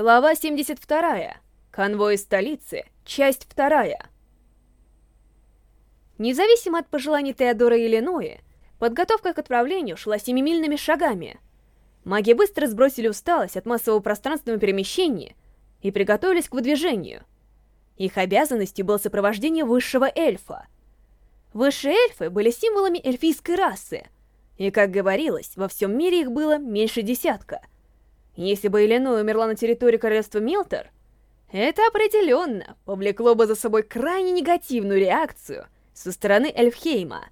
Глава 72. Конвой из столицы. Часть 2. Независимо от пожеланий Теодора и Иллиноя, подготовка к отправлению шла семимильными шагами. Маги быстро сбросили усталость от массового пространственного перемещения и приготовились к выдвижению. Их обязанностью было сопровождение высшего эльфа. Высшие эльфы были символами эльфийской расы, и, как говорилось, во всем мире их было меньше десятка — если бы Иллиной умерла на территории королевства Милтер, это определенно повлекло бы за собой крайне негативную реакцию со стороны Эльфхейма.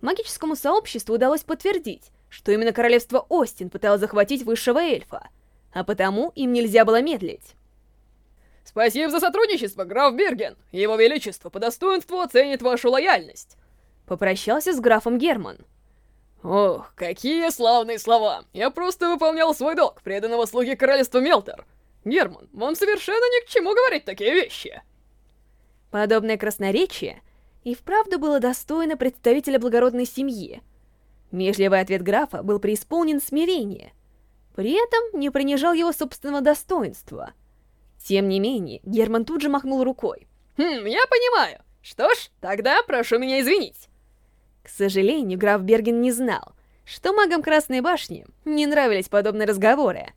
Магическому сообществу удалось подтвердить, что именно королевство Остин пыталось захватить высшего эльфа, а потому им нельзя было медлить. «Спасибо за сотрудничество, граф Берген! Его Величество по достоинству оценит вашу лояльность!» Попрощался с графом Герман. Ох, какие славные слова! Я просто выполнял свой долг, преданного слуги королевства Мелтер. Герман, вам совершенно ни к чему говорить такие вещи. Подобное красноречие и вправду было достойно представителя благородной семьи. Межливый ответ графа был преисполнен смирения, при этом не принижал его собственного достоинства. Тем не менее, Герман тут же махнул рукой. «Хм, я понимаю. Что ж, тогда прошу меня извинить. К сожалению, граф Берген не знал, что магам Красной Башни не нравились подобные разговоры.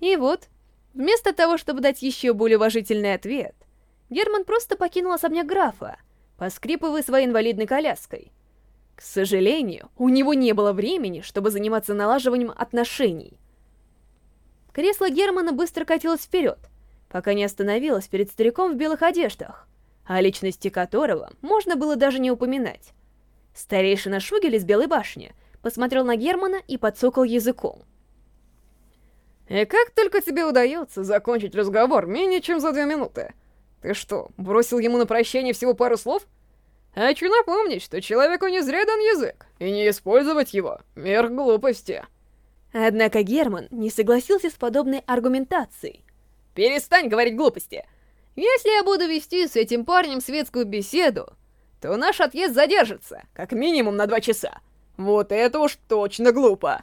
И вот, вместо того, чтобы дать еще более уважительный ответ, Герман просто покинул особняк графа, поскрипывая своей инвалидной коляской. К сожалению, у него не было времени, чтобы заниматься налаживанием отношений. Кресло Германа быстро катилось вперед, пока не остановилось перед стариком в белых одеждах, о личности которого можно было даже не упоминать. Старейшина Шугель из Белой башни посмотрел на Германа и подсокал языком. «И как только тебе удается закончить разговор менее чем за две минуты? Ты что, бросил ему на прощание всего пару слов? Хочу напомнить, что человеку не зря дан язык, и не использовать его — верх глупости». Однако Герман не согласился с подобной аргументацией. «Перестань говорить глупости! Если я буду вести с этим парнем светскую беседу, то наш отъезд задержится, как минимум на два часа. Вот это уж точно глупо.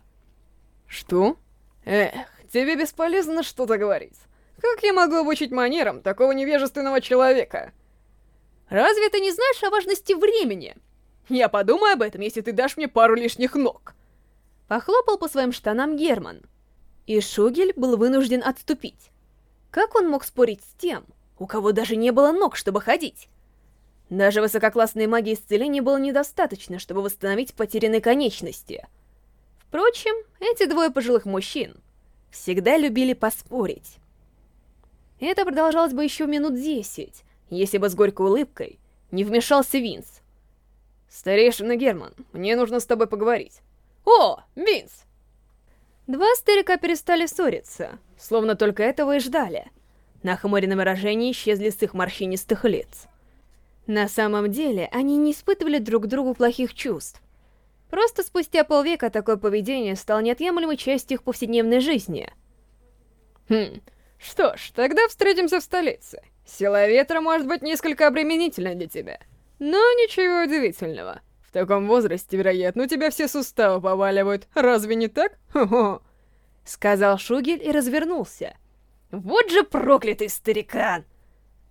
Что? Эх, тебе бесполезно что-то говорить. Как я могу обучить манерам такого невежественного человека? Разве ты не знаешь о важности времени? Я подумаю об этом, если ты дашь мне пару лишних ног. Похлопал по своим штанам Герман. И Шугель был вынужден отступить. Как он мог спорить с тем, у кого даже не было ног, чтобы ходить? Даже высококлассной магии исцеления было недостаточно, чтобы восстановить потерянные конечности. Впрочем, эти двое пожилых мужчин всегда любили поспорить. Это продолжалось бы еще минут десять, если бы с горькой улыбкой не вмешался Винс. «Старейшина Герман, мне нужно с тобой поговорить». «О, Винс!» Два старика перестали ссориться, словно только этого и ждали. На хмуренном выражении исчезли с их морщинистых лиц. На самом деле, они не испытывали друг другу плохих чувств. Просто спустя полвека такое поведение стало неотъемлемой частью их повседневной жизни. Хм, что ж, тогда встретимся в столице. Сила ветра может быть несколько обременительна для тебя. Но ничего удивительного. В таком возрасте, вероятно, у тебя все суставы поваливают. Разве не так? Хо-хо. Сказал Шугель и развернулся. Вот же проклятый старикан!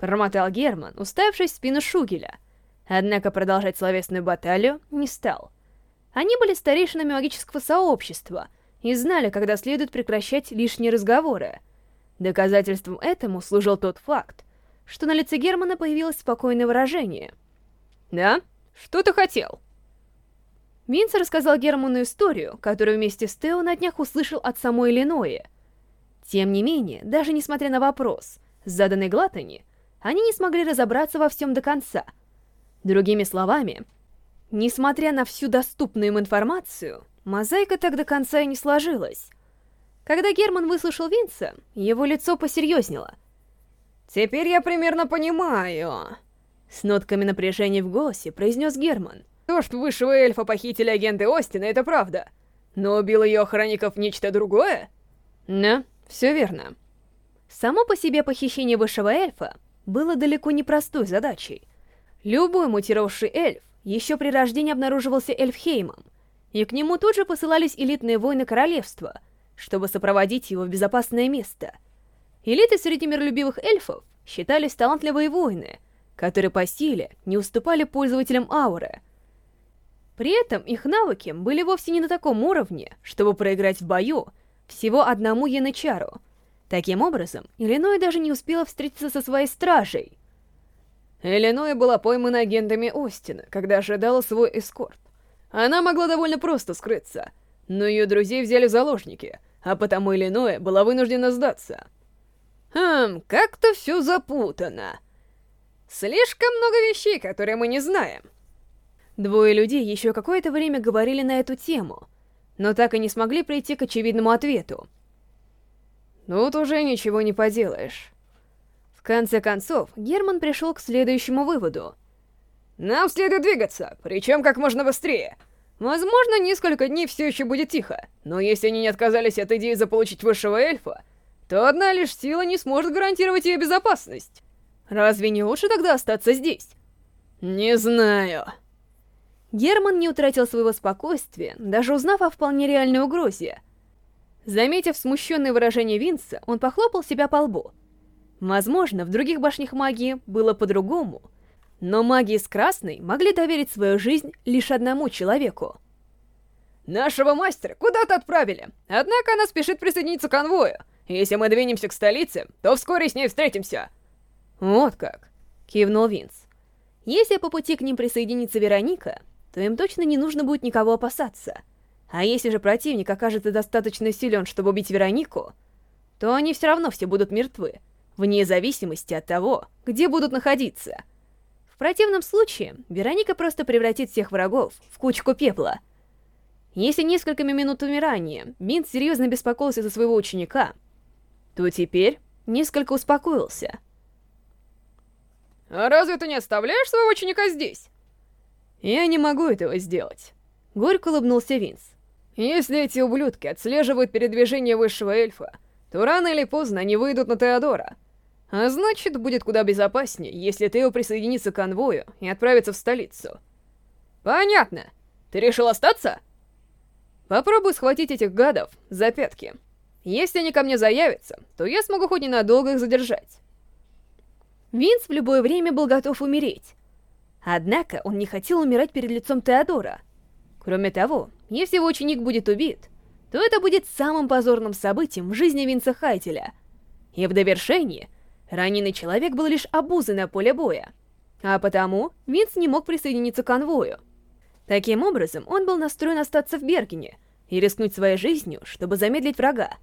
Промотал Герман, уставившись в спину Шугеля. Однако продолжать словесную баталию не стал. Они были старейшинами магического сообщества и знали, когда следует прекращать лишние разговоры. Доказательством этому служил тот факт, что на лице Германа появилось спокойное выражение. «Да? Что ты хотел?» Винс рассказал Герману историю, которую вместе с Тео на днях услышал от самой Иллиноя. Тем не менее, даже несмотря на вопрос, заданный Глатани, они не смогли разобраться во всем до конца. Другими словами, несмотря на всю доступную им информацию, мозаика так до конца и не сложилась. Когда Герман выслушал Винца, его лицо посерьезнело. «Теперь я примерно понимаю», — с нотками напряжения в голосе произнес Герман. «То, что высшего эльфа похитили агенты Остина, это правда. Но убил ее охранников нечто другое?» «Да, все верно». Само по себе похищение высшего эльфа было далеко не простой задачей. Любой мутировавший эльф еще при рождении обнаруживался Эльфхеймом, и к нему тут же посылались элитные воины королевства, чтобы сопроводить его в безопасное место. Элитой среди миролюбивых эльфов считались талантливые воины, которые по силе не уступали пользователям ауры. При этом их навыки были вовсе не на таком уровне, чтобы проиграть в бою всего одному янычару. Таким образом, Иллиной даже не успела встретиться со своей стражей. Иллиной была поймана агентами Остина, когда ожидала свой эскорт. Она могла довольно просто скрыться, но ее друзей взяли в заложники, а потому Иллиной была вынуждена сдаться. Хм, как-то все запутано. Слишком много вещей, которые мы не знаем. Двое людей еще какое-то время говорили на эту тему, но так и не смогли прийти к очевидному ответу. Тут уже ничего не поделаешь. В конце концов, Герман пришел к следующему выводу. Нам следует двигаться, причем как можно быстрее. Возможно, несколько дней все еще будет тихо, но если они не отказались от идеи заполучить высшего эльфа, то одна лишь сила не сможет гарантировать ее безопасность. Разве не лучше тогда остаться здесь? Не знаю. Герман не утратил своего спокойствия, даже узнав о вполне реальной угрозе. Заметив смущенное выражение Винса, он похлопал себя по лбу. Возможно, в других башнях магии было по-другому, но маги из Красной могли доверить свою жизнь лишь одному человеку. «Нашего мастера куда-то отправили, однако она спешит присоединиться к конвою. Если мы двинемся к столице, то вскоре с ней встретимся». «Вот как», — кивнул Винс. «Если по пути к ним присоединится Вероника, то им точно не нужно будет никого опасаться. А если же противник окажется достаточно силен, чтобы убить Веронику, то они все равно все будут мертвы, вне зависимости от того, где будут находиться. В противном случае, Вероника просто превратит всех врагов в кучку пепла. Если несколькими минутами ранее Минт серьезно беспокоился за своего ученика, то теперь несколько успокоился. «А разве ты не оставляешь своего ученика здесь?» «Я не могу этого сделать», — горько улыбнулся Винс. «Если эти ублюдки отслеживают передвижение высшего эльфа, то рано или поздно они выйдут на Теодора. А значит, будет куда безопаснее, если Тео присоединится к конвою и отправится в столицу». «Понятно. Ты решил остаться?» «Попробуй схватить этих гадов за пятки». Если они ко мне заявятся, то я смогу хоть ненадолго их задержать. Винс в любое время был готов умереть. Однако он не хотел умирать перед лицом Теодора. Кроме того, если его ученик будет убит, то это будет самым позорным событием в жизни Винса Хайтеля. И в довершении, раненый человек был лишь обузой на поле боя. А потому Винс не мог присоединиться к конвою. Таким образом, он был настроен остаться в Бергене и рискнуть своей жизнью, чтобы замедлить врага.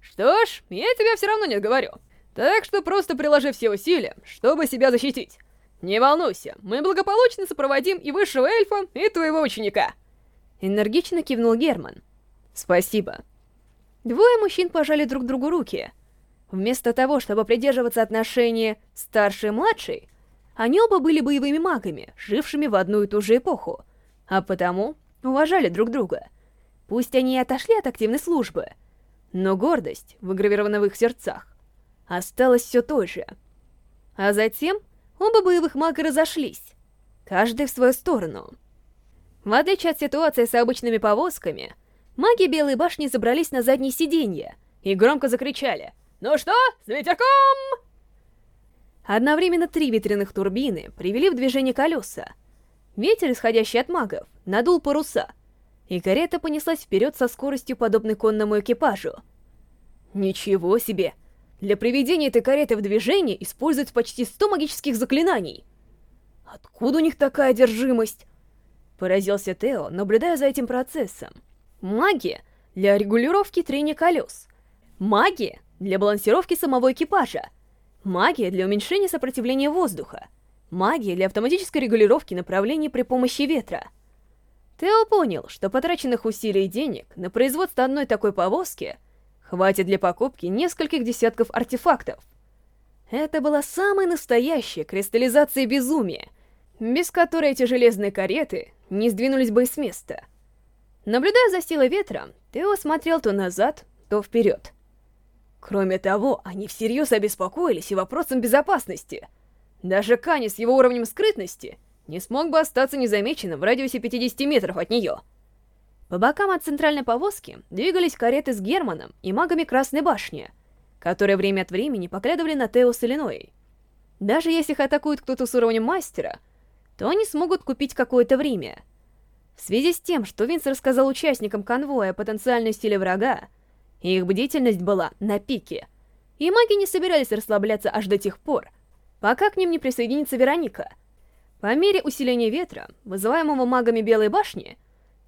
Что ж, я тебя все равно не говорю. Так что просто приложи все усилия, чтобы себя защитить. Не волнуйся, мы благополучно сопроводим и высшего эльфа, и твоего ученика. Энергично кивнул Герман. Спасибо. Двое мужчин пожали друг другу руки. Вместо того, чтобы придерживаться отношения старший и младший, они оба были боевыми магами, жившими в одну и ту же эпоху, а потому уважали друг друга. Пусть они и отошли от активной службы — но гордость, выгравирована в их сердцах, осталась все той же. А затем оба боевых мага разошлись, каждый в свою сторону. В отличие от ситуации с обычными повозками, маги Белой Башни забрались на заднее сиденье и громко закричали «Ну что, с ветерком?» Одновременно три ветряных турбины привели в движение колеса. Ветер, исходящий от магов, надул паруса — и карета понеслась вперед со скоростью, подобной конному экипажу. Ничего себе! Для приведения этой кареты в движение используют почти 100 магических заклинаний. Откуда у них такая одержимость? Поразился Тео, наблюдая за этим процессом. Магия для регулировки трения колес. Магия для балансировки самого экипажа. Магия для уменьшения сопротивления воздуха. Магия для автоматической регулировки направления при помощи ветра. Тео понял, что потраченных усилий и денег на производство одной такой повозки хватит для покупки нескольких десятков артефактов. Это была самая настоящая кристаллизация безумия, без которой эти железные кареты не сдвинулись бы с места. Наблюдая за силой ветра, Тео смотрел то назад, то вперед. Кроме того, они всерьез обеспокоились и вопросом безопасности. Даже Кани с его уровнем скрытности не смог бы остаться незамеченным в радиусе 50 метров от нее. По бокам от центральной повозки двигались кареты с Германом и магами Красной Башни. которые время от времени поглядывали на Тео с Иллиной. Даже если их атакует кто-то с уровнем мастера, то они смогут купить какое-то время. В связи с тем, что Винс рассказал участникам конвоя о потенциальной силе врага, их бдительность была на пике, и маги не собирались расслабляться аж до тех пор, пока к ним не присоединится Вероника. По мере усиления ветра, вызываемого магами Белой Башни,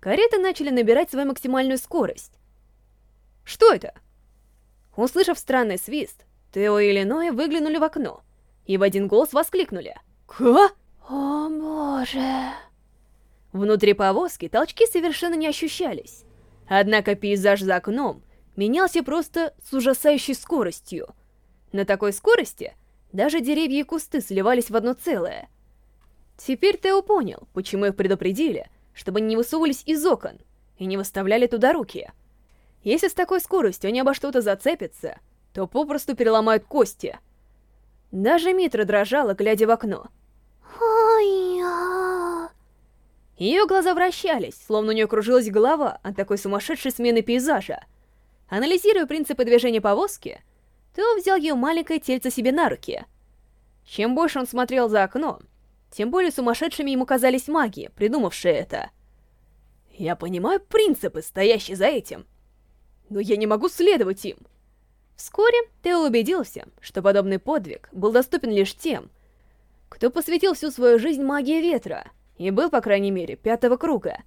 кареты начали набирать свою максимальную скорость. Что это? Услышав странный свист, Тео и Иллиноя выглянули в окно и в один голос воскликнули. «Ка? О боже!» Внутри повозки толчки совершенно не ощущались. Однако пейзаж за окном менялся просто с ужасающей скоростью. На такой скорости даже деревья и кусты сливались в одно целое. Теперь Тео понял, почему их предупредили, чтобы они не высовывались из окон и не выставляли туда руки. Если с такой скоростью они обо что-то зацепятся, то попросту переломают кости. Даже Митра дрожала, глядя в окно. Ее глаза вращались, словно у нее кружилась голова от такой сумасшедшей смены пейзажа. Анализируя принципы движения повозки, Тео взял ее маленькое тельце себе на руки. Чем больше он смотрел за окно, тем более сумасшедшими ему казались маги, придумавшие это. Я понимаю принципы, стоящие за этим, но я не могу следовать им. Вскоре Тео убедился, что подобный подвиг был доступен лишь тем, кто посвятил всю свою жизнь магии ветра и был, по крайней мере, пятого круга.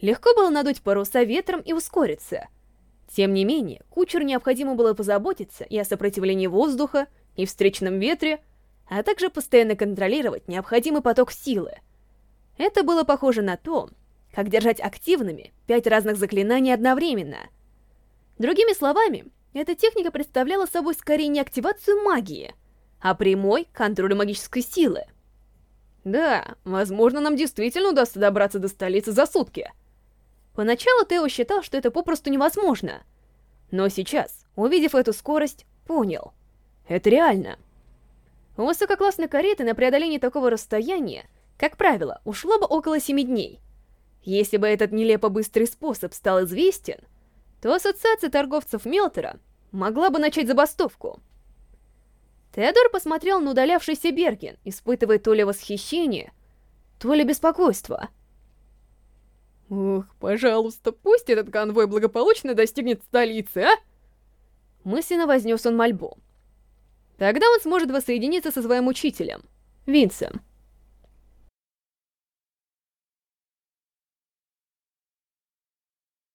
Легко было надуть паруса ветром и ускориться. Тем не менее, кучеру необходимо было позаботиться и о сопротивлении воздуха, и встречном ветре, а также постоянно контролировать необходимый поток силы. Это было похоже на то, как держать активными пять разных заклинаний одновременно — Другими словами, эта техника представляла собой скорее не активацию магии, а прямой контроль магической силы. Да, возможно, нам действительно удастся добраться до столицы за сутки. Поначалу Тео считал, что это попросту невозможно. Но сейчас, увидев эту скорость, понял. Это реально. У высококлассной кареты на преодоление такого расстояния, как правило, ушло бы около 7 дней. Если бы этот нелепо быстрый способ стал известен, то ассоциация торговцев Мелтера могла бы начать забастовку. Теодор посмотрел на удалявшийся Берген, испытывая то ли восхищение, то ли беспокойство. «Ух, пожалуйста, пусть этот конвой благополучно достигнет столицы, а?» Мысленно вознес он мольбу. Тогда он сможет воссоединиться со своим учителем, Винсом.